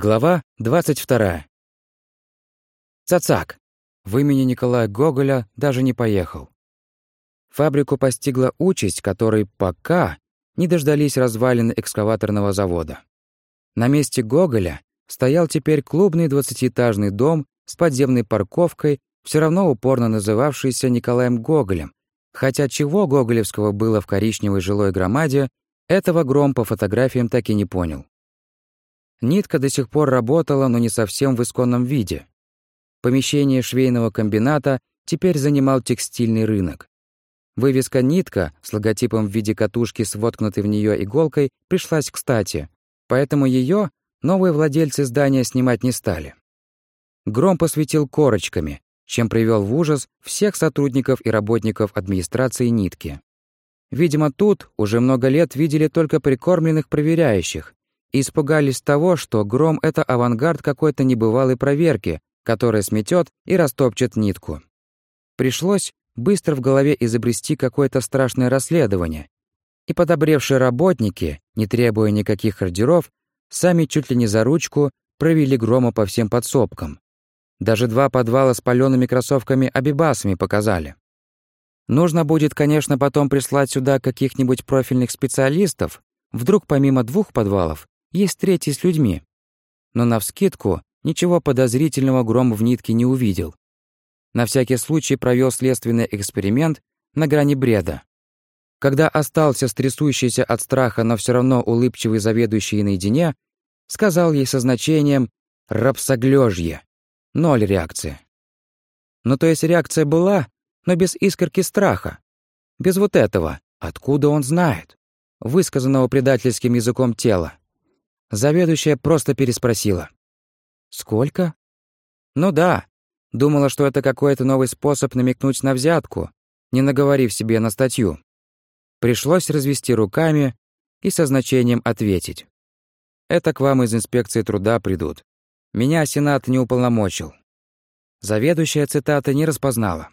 Глава 22. Цацак. В имени Николая Гоголя даже не поехал. Фабрику постигла участь, которой пока не дождались развалины экскаваторного завода. На месте Гоголя стоял теперь клубный двадцатиэтажный дом с подземной парковкой, все равно упорно называвшийся Николаем Гоголем, хотя чего гоголевского было в коричневой жилой громаде, этого Гром по фотографиям так и не понял. Нитка до сих пор работала, но не совсем в исконном виде. Помещение швейного комбината теперь занимал текстильный рынок. Вывеска «Нитка» с логотипом в виде катушки с воткнутой в нее иголкой пришлась кстати, поэтому ее новые владельцы здания снимать не стали. Гром посветил корочками, чем привел в ужас всех сотрудников и работников администрации «Нитки». Видимо, тут уже много лет видели только прикормленных проверяющих, и испугались того, что гром — это авангард какой-то небывалой проверки, которая сметет и растопчет нитку. Пришлось быстро в голове изобрести какое-то страшное расследование, и подобревшие работники, не требуя никаких ордеров, сами чуть ли не за ручку провели грома по всем подсобкам. Даже два подвала с палёными кроссовками-абибасами показали. Нужно будет, конечно, потом прислать сюда каких-нибудь профильных специалистов, вдруг помимо двух подвалов есть третий с людьми. Но навскидку ничего подозрительного Гром в нитке не увидел. На всякий случай провел следственный эксперимент на грани бреда. Когда остался стрясущийся от страха, но все равно улыбчивый заведующий наедине, сказал ей со значением «рапсоглёжье». Ноль реакции. Ну то есть реакция была, но без искорки страха. Без вот этого, откуда он знает, высказанного предательским языком тела. Заведующая просто переспросила. «Сколько?» «Ну да. Думала, что это какой-то новый способ намекнуть на взятку, не наговорив себе на статью. Пришлось развести руками и со значением ответить. Это к вам из инспекции труда придут. Меня Сенат не уполномочил. Заведующая цитата не распознала.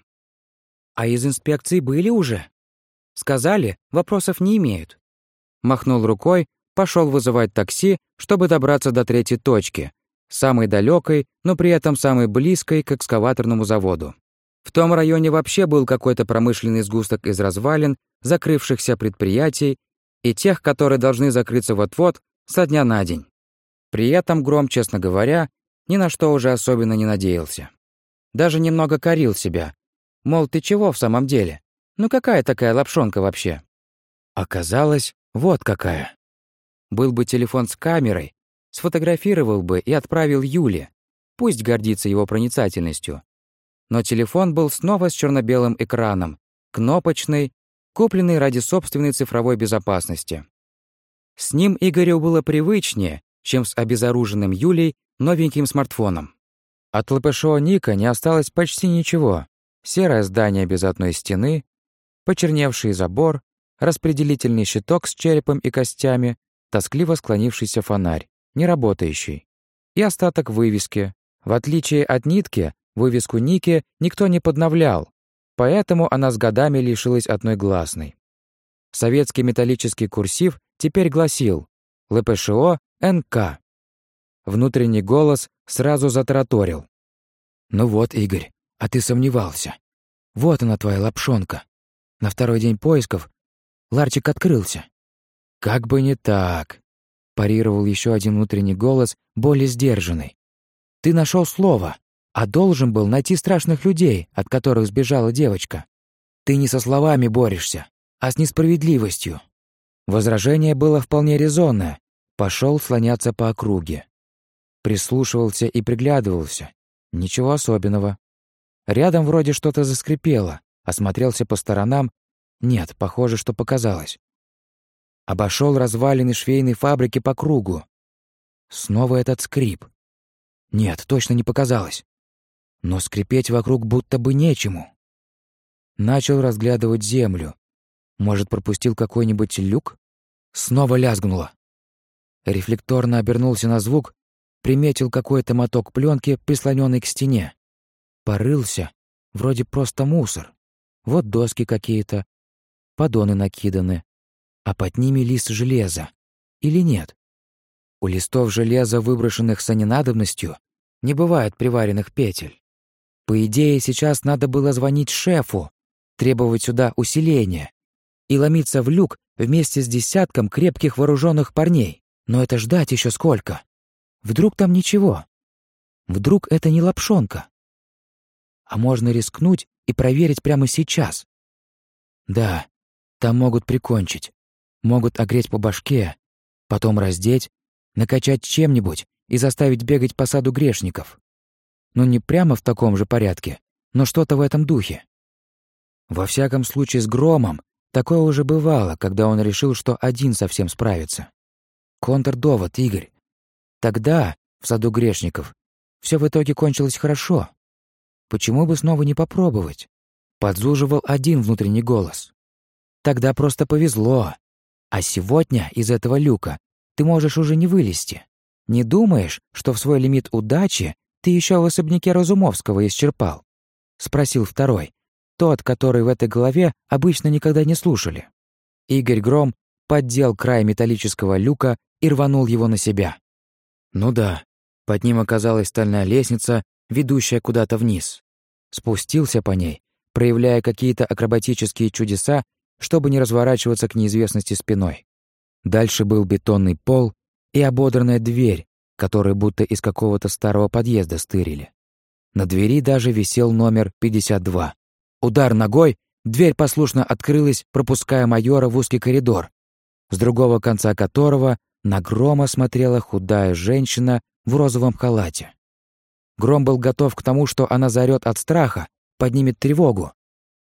«А из инспекции были уже?» «Сказали, вопросов не имеют». Махнул рукой пошел вызывать такси, чтобы добраться до третьей точки, самой далекой, но при этом самой близкой к экскаваторному заводу. В том районе вообще был какой-то промышленный сгусток из развалин, закрывшихся предприятий и тех, которые должны закрыться вот-вот со дня на день. При этом Гром, честно говоря, ни на что уже особенно не надеялся. Даже немного корил себя. Мол, ты чего в самом деле? Ну какая такая лапшонка вообще? Оказалось, вот какая. Был бы телефон с камерой, сфотографировал бы и отправил Юле. Пусть гордится его проницательностью. Но телефон был снова с черно-белым экраном, кнопочный, купленный ради собственной цифровой безопасности. С ним Игорю было привычнее, чем с обезоруженным Юлей новеньким смартфоном. От ЛПШО Ника не осталось почти ничего. Серое здание без одной стены, почерневший забор, распределительный щиток с черепом и костями, тоскливо склонившийся фонарь, не работающий, и остаток вывески. В отличие от нитки, вывеску Ники никто не подновлял, поэтому она с годами лишилась одной гласной. Советский металлический курсив теперь гласил «ЛПШО НК». Внутренний голос сразу затараторил. «Ну вот, Игорь, а ты сомневался. Вот она твоя лапшонка. На второй день поисков ларчик открылся. «Как бы не так», — парировал еще один внутренний голос, более сдержанный. «Ты нашел слово, а должен был найти страшных людей, от которых сбежала девочка. Ты не со словами борешься, а с несправедливостью». Возражение было вполне резонное. Пошел слоняться по округе. Прислушивался и приглядывался. Ничего особенного. Рядом вроде что-то заскрипело. Осмотрелся по сторонам. Нет, похоже, что показалось. Обошел развалины швейной фабрики по кругу. Снова этот скрип. Нет, точно не показалось. Но скрипеть вокруг будто бы нечему. Начал разглядывать землю. Может, пропустил какой-нибудь люк? Снова лязгнуло. Рефлекторно обернулся на звук, приметил какой-то моток пленки, прислоненный к стене. Порылся, вроде просто мусор. Вот доски какие-то, поддоны накиданы, а под ними лист железа. Или нет? У листов железа, выброшенных с ненадобностью, не бывает приваренных петель. По идее, сейчас надо было звонить шефу, требовать сюда усиления и ломиться в люк вместе с десятком крепких вооруженных парней. Но это ждать еще сколько? Вдруг там ничего? Вдруг это не лапшонка? А можно рискнуть и проверить прямо сейчас. Да, там могут прикончить, могут огреть по башке, потом раздеть, накачать чем-нибудь и заставить бегать по саду грешников. Но не прямо в таком же порядке, но что-то в этом духе. Во всяком случае, с Громом такое уже бывало, когда он решил, что один совсем справится. Контрдовод, Игорь. Тогда, в саду грешников, все в итоге кончилось хорошо. Почему бы снова не попробовать? Подзуживал один внутренний голос. Тогда просто повезло. А сегодня из этого люка ты можешь уже не вылезти. Не думаешь, что в свой лимит удачи ты еще в особняке Разумовского исчерпал? Спросил второй, тот, который в этой голове обычно никогда не слушали. Игорь Гром поддел край металлического люка и рванул его на себя. Ну да, под ним оказалась стальная лестница, ведущая куда-то вниз. Спустился по ней, проявляя какие-то акробатические чудеса, чтобы не разворачиваться к неизвестности спиной. Дальше был бетонный пол и ободранная дверь, которую будто из какого-то старого подъезда стырили. На двери даже висел номер 52. Удар ногой, дверь послушно открылась, пропуская майора в узкий коридор, с другого конца которого на Грома смотрела худая женщина в розовом халате. Гром был готов к тому, что она заорёт от страха, поднимет тревогу.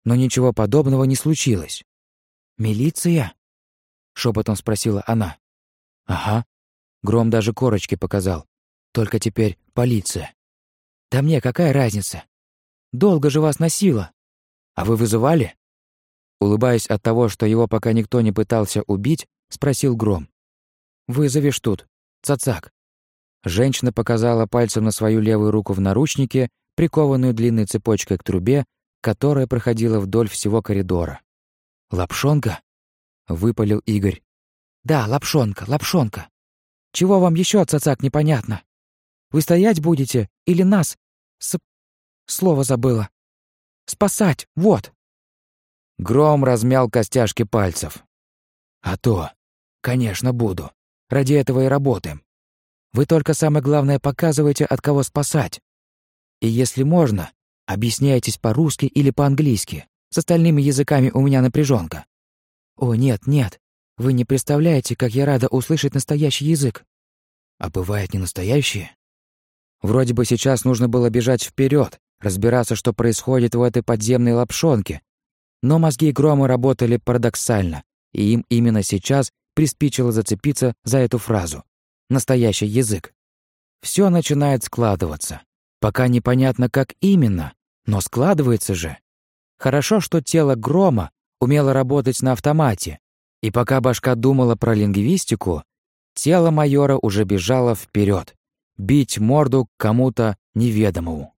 Но ничего подобного не случилось. «Милиция?» — шепотом спросила она. «Ага». Гром даже корочки показал. «Только теперь полиция». «Да мне какая разница? Долго же вас носило. А вы вызывали?» Улыбаясь от того, что его пока никто не пытался убить, спросил Гром. «Вызовешь тут, цацак». Женщина показала пальцем на свою левую руку в наручнике, прикованную длинной цепочкой к трубе, которая проходила вдоль всего коридора. «Лапшонка?» — выпалил Игорь. «Да, лапшонка, лапшонка. Чего вам еще, цацак, непонятно? Вы стоять будете или нас? С... Слово забыла. Спасать, вот!» Гром размял костяшки пальцев. «А то, конечно, буду. Ради этого и работаем. Вы только самое главное показывайте, от кого спасать. И если можно, объясняйтесь по-русски или по-английски. С остальными языками у меня напряженка. О, нет, нет. Вы не представляете, как я рада услышать настоящий язык. А бывает не настоящие? Вроде бы сейчас нужно было бежать вперед, разбираться, что происходит в этой подземной лапшонке. Но мозги Грома работали парадоксально, и им именно сейчас приспичило зацепиться за эту фразу настоящий язык. Все начинает складываться. Пока непонятно, как именно, но складывается же. Хорошо, что тело Грома умело работать на автомате, и пока башка думала про лингвистику, тело майора уже бежало вперед, бить морду кому-то неведомому.